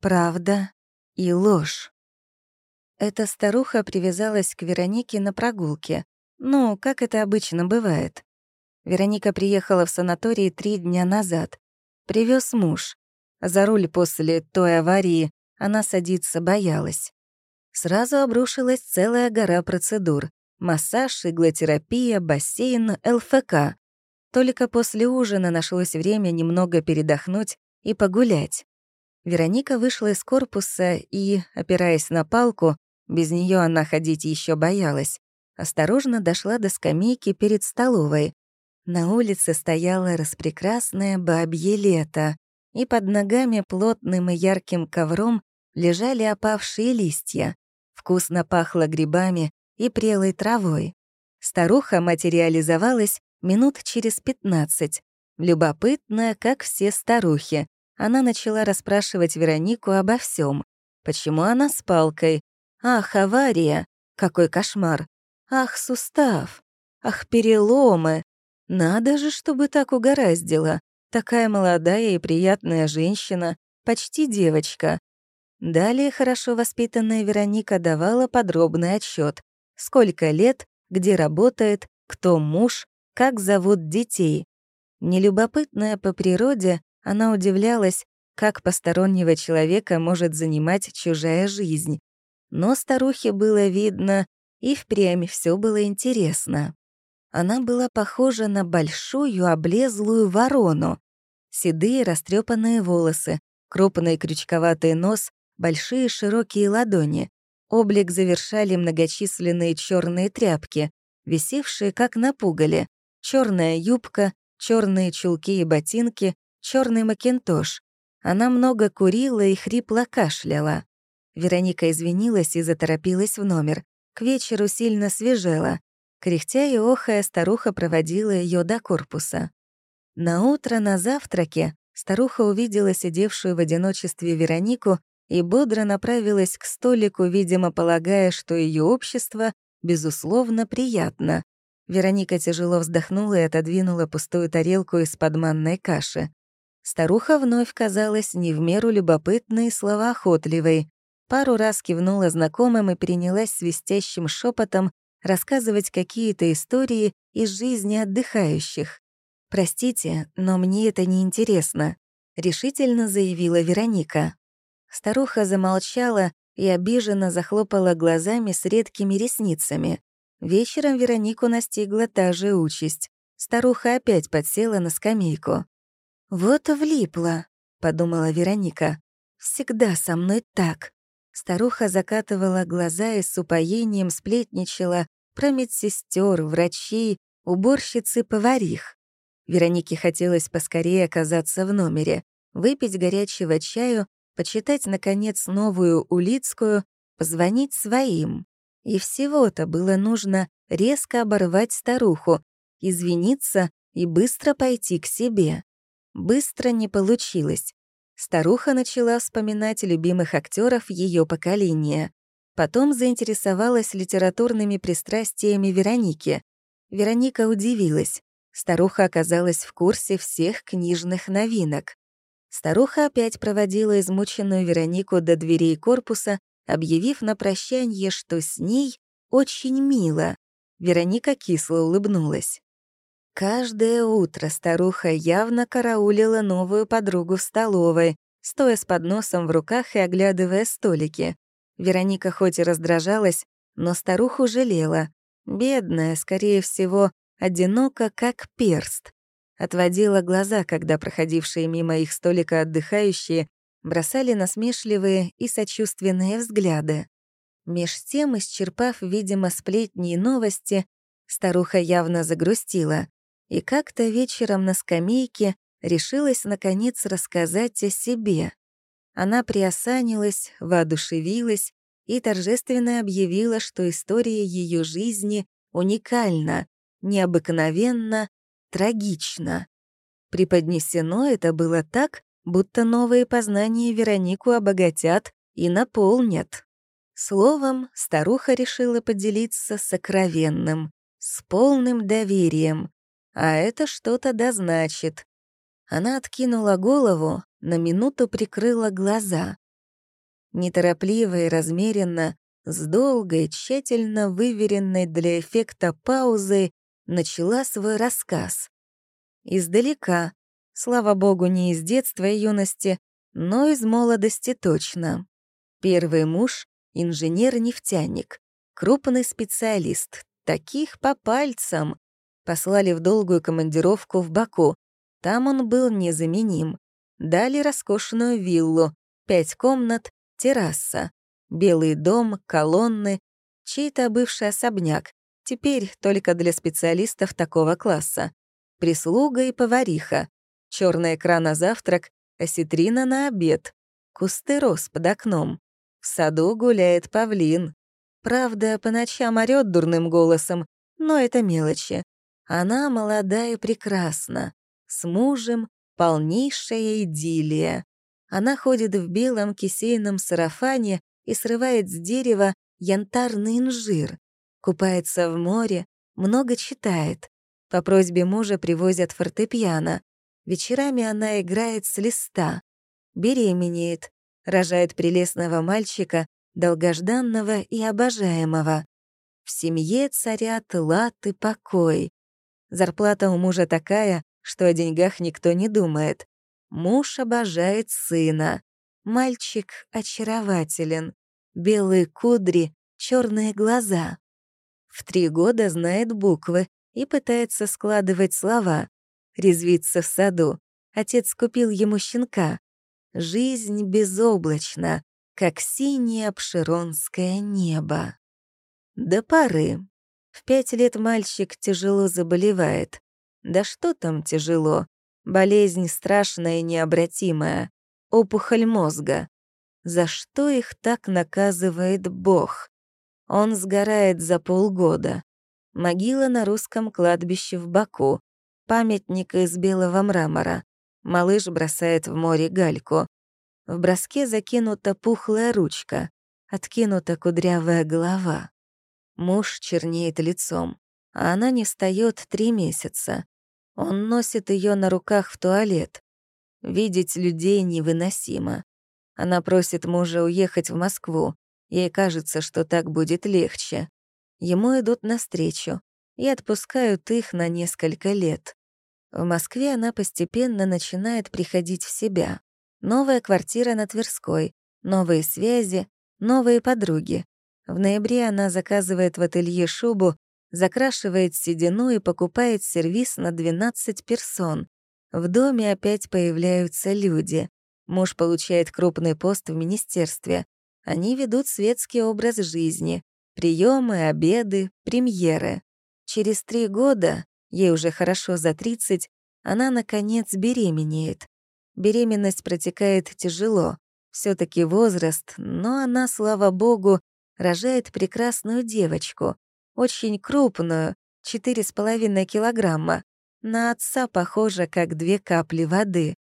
правда и ложь. Эта старуха привязалась к Веронике на прогулке. Ну, как это обычно бывает. Вероника приехала в санаторий три дня назад. Привез муж. За руль после той аварии она садиться боялась. Сразу обрушилась целая гора процедур. Массаж, иглотерапия, бассейн, ЛФК. Только после ужина нашлось время немного передохнуть и погулять. Вероника вышла из корпуса и, опираясь на палку, без нее она ходить еще боялась, осторожно дошла до скамейки перед столовой. На улице стояло распрекрасное бабье лето, и под ногами плотным и ярким ковром лежали опавшие листья. Вкусно пахло грибами и прелой травой. Старуха материализовалась минут через пятнадцать. Любопытная, как все старухи, она начала расспрашивать Веронику обо всем. Почему она с палкой? Ах, авария! Какой кошмар! Ах, сустав! Ах, переломы! Надо же, чтобы так угораздило. Такая молодая и приятная женщина, почти девочка. Далее хорошо воспитанная Вероника давала подробный отчет: Сколько лет, где работает, кто муж, как зовут детей. Нелюбопытная по природе, она удивлялась, как постороннего человека может занимать чужая жизнь. Но старухе было видно, и впрямь все было интересно. Она была похожа на большую облезлую ворону. Седые растрепанные волосы, крупный крючковатый нос, большие широкие ладони. Облик завершали многочисленные черные тряпки, висевшие как на пугале, черная юбка, черные чулки и ботинки, черный макинтош. Она много курила и хрипло кашляла. Вероника извинилась и заторопилась в номер. К вечеру сильно свежела. Кряхтя и охая, старуха проводила ее до корпуса. На утро на завтраке старуха увидела сидевшую в одиночестве Веронику и бодро направилась к столику, видимо, полагая, что ее общество, безусловно, приятно. Вероника тяжело вздохнула и отодвинула пустую тарелку из-под манной каши. Старуха вновь казалась не в меру любопытной и словоохотливой. Пару раз кивнула знакомым и принялась свистящим шепотом рассказывать какие-то истории из жизни отдыхающих. «Простите, но мне это не интересно», — решительно заявила Вероника. Старуха замолчала и обиженно захлопала глазами с редкими ресницами. Вечером Веронику настигла та же участь. Старуха опять подсела на скамейку. «Вот влипла», — подумала Вероника. «Всегда со мной так». Старуха закатывала глаза и с упоением сплетничала про медсестер, врачей, уборщиц и поварих. Веронике хотелось поскорее оказаться в номере, выпить горячего чаю, почитать, наконец, новую Улицкую, позвонить своим. И всего-то было нужно резко оборвать старуху, извиниться и быстро пойти к себе. Быстро не получилось. Старуха начала вспоминать любимых актеров ее поколения. Потом заинтересовалась литературными пристрастиями Вероники. Вероника удивилась. Старуха оказалась в курсе всех книжных новинок. Старуха опять проводила измученную Веронику до дверей корпуса, объявив на прощанье, что с ней очень мило. Вероника кисло улыбнулась. Каждое утро старуха явно караулила новую подругу в столовой, стоя с подносом в руках и оглядывая столики. Вероника хоть и раздражалась, но старуху жалела. Бедная, скорее всего, одинока, как перст. Отводила глаза, когда проходившие мимо их столика отдыхающие бросали насмешливые и сочувственные взгляды. Меж тем, исчерпав, видимо, сплетни и новости, старуха явно загрустила и как-то вечером на скамейке решилась, наконец, рассказать о себе. Она приосанилась, воодушевилась и торжественно объявила, что история ее жизни уникальна, необыкновенно, трагична. Преподнесено это было так, будто новые познания Веронику обогатят и наполнят. Словом, старуха решила поделиться сокровенным, с полным доверием, а это что-то да значит. Она откинула голову, на минуту прикрыла глаза. Неторопливо и размеренно, с долгой, тщательно выверенной для эффекта паузой, начала свой рассказ. Издалека, слава богу, не из детства и юности, но из молодости точно. Первый муж — инженер-нефтяник, крупный специалист, таких по пальцам. Послали в долгую командировку в Баку. Там он был незаменим. Дали роскошную виллу, пять комнат, терраса, белый дом, колонны, чей-то бывший особняк, теперь только для специалистов такого класса. Прислуга и повариха, черный экран на завтрак, осетрина на обед, кусты роз под окном. В саду гуляет павлин. Правда, по ночам орёт дурным голосом, но это мелочи. Она молода и прекрасна. С мужем полнейшая идиллия. Она ходит в белом кисейном сарафане и срывает с дерева янтарный инжир. Купается в море, много читает. По просьбе мужа привозят фортепиано. Вечерами она играет с листа. Беременеет, рожает прелестного мальчика, долгожданного и обожаемого. В семье царят лад и покой. Зарплата у мужа такая, что о деньгах никто не думает. Муж обожает сына. Мальчик очарователен. Белые кудри, черные глаза. В три года знает буквы и пытается складывать слова. Резвится в саду. Отец купил ему щенка. Жизнь безоблачна, как синее обширонское небо. До поры. В пять лет мальчик тяжело заболевает. Да что там тяжело? Болезнь страшная и необратимая. Опухоль мозга. За что их так наказывает Бог? Он сгорает за полгода. Могила на русском кладбище в Баку. Памятник из белого мрамора. Малыш бросает в море гальку. В броске закинута пухлая ручка, откинута кудрявая голова. Муж чернеет лицом, а она не встает три месяца. Он носит ее на руках в туалет. Видеть людей невыносимо. Она просит мужа уехать в Москву. Ей кажется, что так будет легче. Ему идут навстречу и отпускают их на несколько лет. В Москве она постепенно начинает приходить в себя. Новая квартира на Тверской, новые связи, новые подруги. В ноябре она заказывает в ателье шубу закрашивает седину и покупает сервис на 12 персон. В доме опять появляются люди. Муж получает крупный пост в министерстве. Они ведут светский образ жизни. Приемы, обеды, премьеры. Через три года, ей уже хорошо за 30, она, наконец, беременеет. Беременность протекает тяжело. все таки возраст, но она, слава богу, рожает прекрасную девочку очень крупную, четыре с половиной килограмма. На отца похожа, как две капли воды.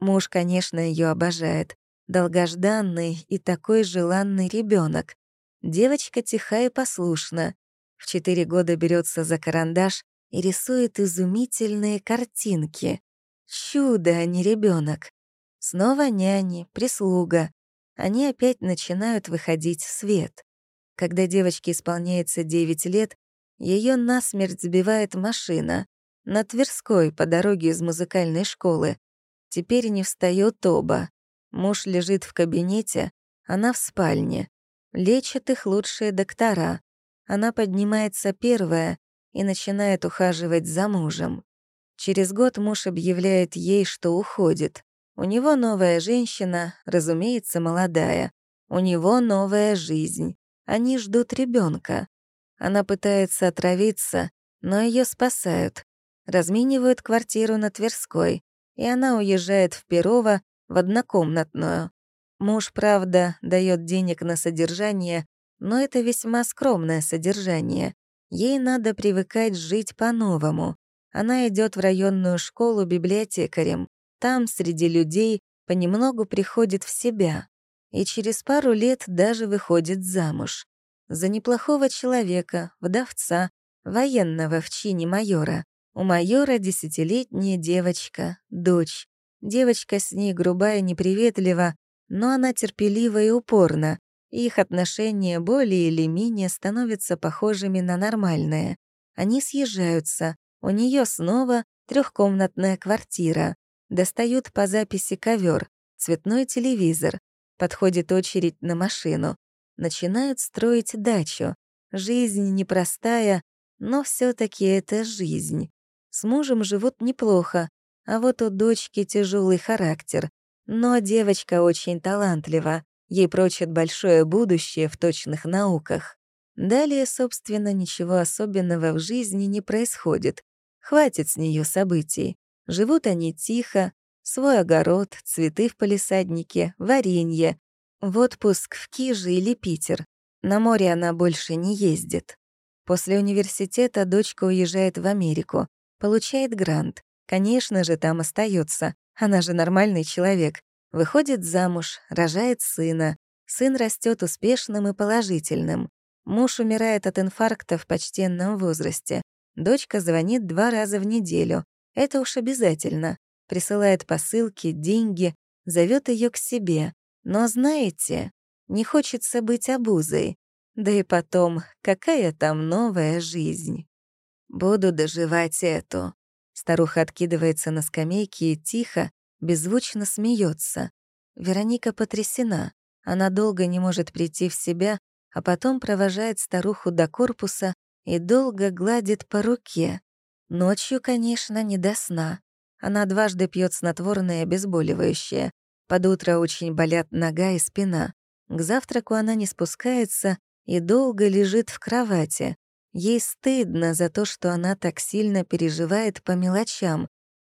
Муж, конечно, ее обожает. Долгожданный и такой желанный ребенок. Девочка тиха и послушна. В четыре года берется за карандаш и рисует изумительные картинки. Чудо, а не ребенок. Снова няни, прислуга. Они опять начинают выходить в свет. Когда девочке исполняется 9 лет, ее насмерть сбивает машина на Тверской по дороге из музыкальной школы. Теперь не встает оба. Муж лежит в кабинете, она в спальне. Лечат их лучшие доктора. Она поднимается первая и начинает ухаживать за мужем. Через год муж объявляет ей, что уходит. У него новая женщина, разумеется, молодая. У него новая жизнь. Они ждут ребенка. Она пытается отравиться, но ее спасают. Разменивают квартиру на Тверской, и она уезжает в Перово в однокомнатную. Муж, правда, дает денег на содержание, но это весьма скромное содержание. Ей надо привыкать жить по-новому. Она идет в районную школу библиотекарем. Там, среди людей, понемногу приходит в себя и через пару лет даже выходит замуж. За неплохого человека, вдовца, военного в чине майора. У майора десятилетняя девочка, дочь. Девочка с ней грубая, неприветлива, но она терпелива и упорна, и их отношения более или менее становятся похожими на нормальные. Они съезжаются, у нее снова трехкомнатная квартира, достают по записи ковер, цветной телевизор, подходит очередь на машину, начинают строить дачу. Жизнь непростая, но все таки это жизнь. С мужем живут неплохо, а вот у дочки тяжелый характер. Но девочка очень талантлива, ей прочат большое будущее в точных науках. Далее, собственно, ничего особенного в жизни не происходит. Хватит с нее событий. Живут они тихо, свой огород, цветы в палисаднике, варенье. В отпуск в Киже или Питер. На море она больше не ездит. После университета дочка уезжает в Америку, получает грант. Конечно же, там остается. Она же нормальный человек. Выходит замуж, рожает сына. Сын растет успешным и положительным. Муж умирает от инфаркта в почтенном возрасте. Дочка звонит два раза в неделю. Это уж обязательно. Присылает посылки, деньги, зовет ее к себе. Но знаете, не хочется быть обузой. Да и потом, какая там новая жизнь? Буду доживать эту. Старуха откидывается на скамейке и тихо, беззвучно смеется. Вероника потрясена. Она долго не может прийти в себя, а потом провожает старуху до корпуса и долго гладит по руке. Ночью, конечно, не до сна. Она дважды пьет снотворное обезболивающее. Под утро очень болят нога и спина. К завтраку она не спускается и долго лежит в кровати. Ей стыдно за то, что она так сильно переживает по мелочам.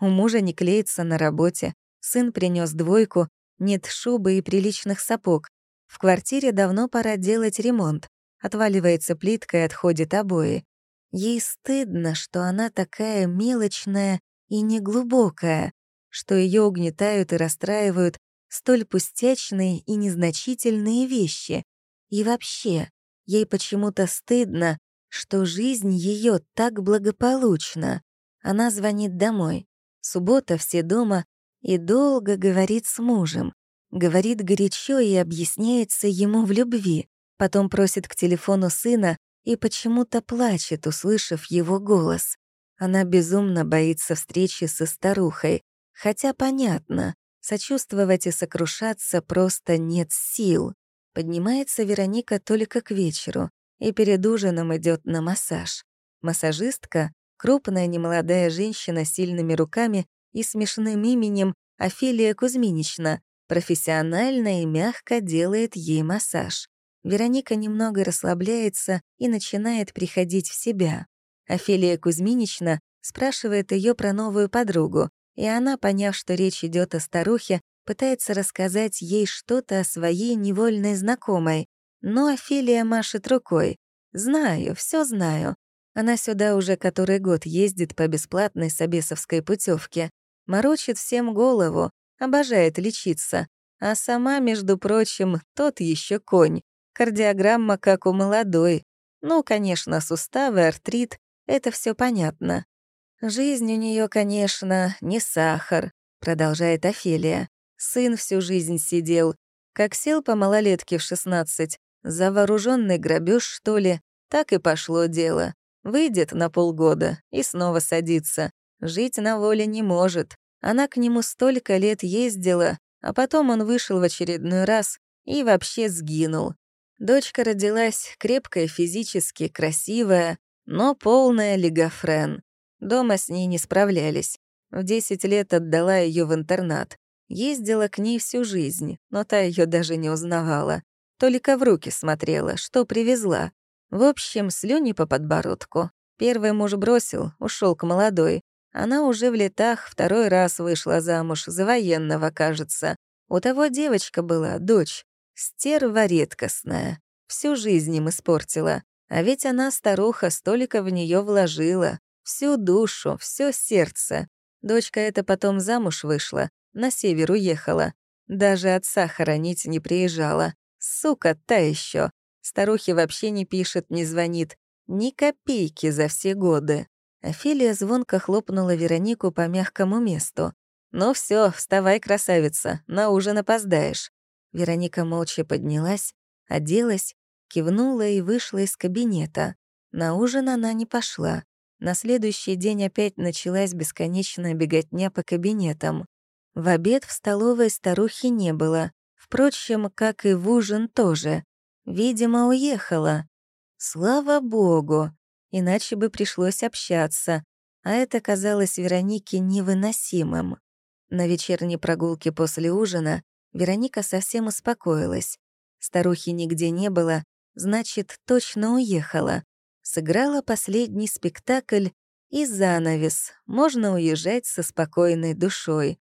У мужа не клеится на работе, сын принес двойку, нет шубы и приличных сапог. В квартире давно пора делать ремонт. Отваливается плитка и отходит обои. Ей стыдно, что она такая мелочная и неглубокая, что ее угнетают и расстраивают столь пустячные и незначительные вещи. И вообще, ей почему-то стыдно, что жизнь ее так благополучна. Она звонит домой. Суббота, все дома, и долго говорит с мужем. Говорит горячо и объясняется ему в любви. Потом просит к телефону сына и почему-то плачет, услышав его голос. Она безумно боится встречи со старухой. Хотя понятно, сочувствовать и сокрушаться просто нет сил. Поднимается Вероника только к вечеру и перед ужином идет на массаж. Массажистка — крупная немолодая женщина с сильными руками и смешным именем Офелия Кузьминична, профессионально и мягко делает ей массаж. Вероника немного расслабляется и начинает приходить в себя. Офелия Кузьминична спрашивает ее про новую подругу, и она, поняв, что речь идет о старухе, пытается рассказать ей что-то о своей невольной знакомой, но Офелия машет рукой. «Знаю, все знаю. Она сюда уже который год ездит по бесплатной собесовской путевке, морочит всем голову, обожает лечиться, а сама, между прочим, тот еще конь. Кардиограмма как у молодой. Ну, конечно, суставы, артрит — это все понятно. Жизнь у нее, конечно, не сахар, продолжает Офелия. Сын всю жизнь сидел. Как сел по малолетке в 16, за вооруженный грабеж, что ли, так и пошло дело. Выйдет на полгода и снова садится. Жить на воле не может. Она к нему столько лет ездила, а потом он вышел в очередной раз и вообще сгинул. Дочка родилась крепкая физически, красивая, но полная лигофрен. Дома с ней не справлялись. В 10 лет отдала ее в интернат. Ездила к ней всю жизнь, но та ее даже не узнавала. Только в руки смотрела, что привезла. В общем, слюни по подбородку. Первый муж бросил, ушел к молодой. Она уже в летах второй раз вышла замуж, за военного, кажется. У того девочка была, дочь. Стерва редкостная. Всю жизнь им испортила. А ведь она, старуха, столько в нее вложила. Всю душу, все сердце. Дочка эта потом замуж вышла, на север уехала. Даже отца хоронить не приезжала. Сука, та еще. Старухе вообще не пишет, не звонит. Ни копейки за все годы. Офелия звонко хлопнула Веронику по мягкому месту. «Ну все, вставай, красавица, на ужин опоздаешь». Вероника молча поднялась, оделась, кивнула и вышла из кабинета. На ужин она не пошла. На следующий день опять началась бесконечная беготня по кабинетам. В обед в столовой старухи не было. Впрочем, как и в ужин тоже. Видимо, уехала. Слава богу, иначе бы пришлось общаться, а это казалось Веронике невыносимым. На вечерней прогулке после ужина Вероника совсем успокоилась. Старухи нигде не было, значит, точно уехала. Сыграла последний спектакль и занавес. Можно уезжать со спокойной душой.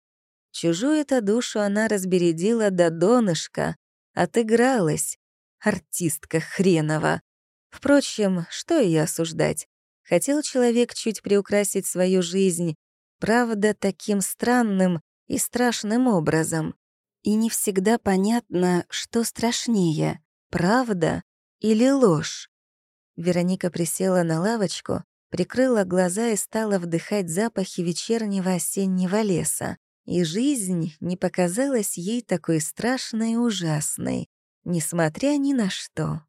Чужую-то душу она разбередила до донышка, отыгралась. Артистка хренова. Впрочем, что ее осуждать? Хотел человек чуть приукрасить свою жизнь, правда, таким странным и страшным образом. И не всегда понятно, что страшнее — правда или ложь. Вероника присела на лавочку, прикрыла глаза и стала вдыхать запахи вечернего осеннего леса. И жизнь не показалась ей такой страшной и ужасной, несмотря ни на что.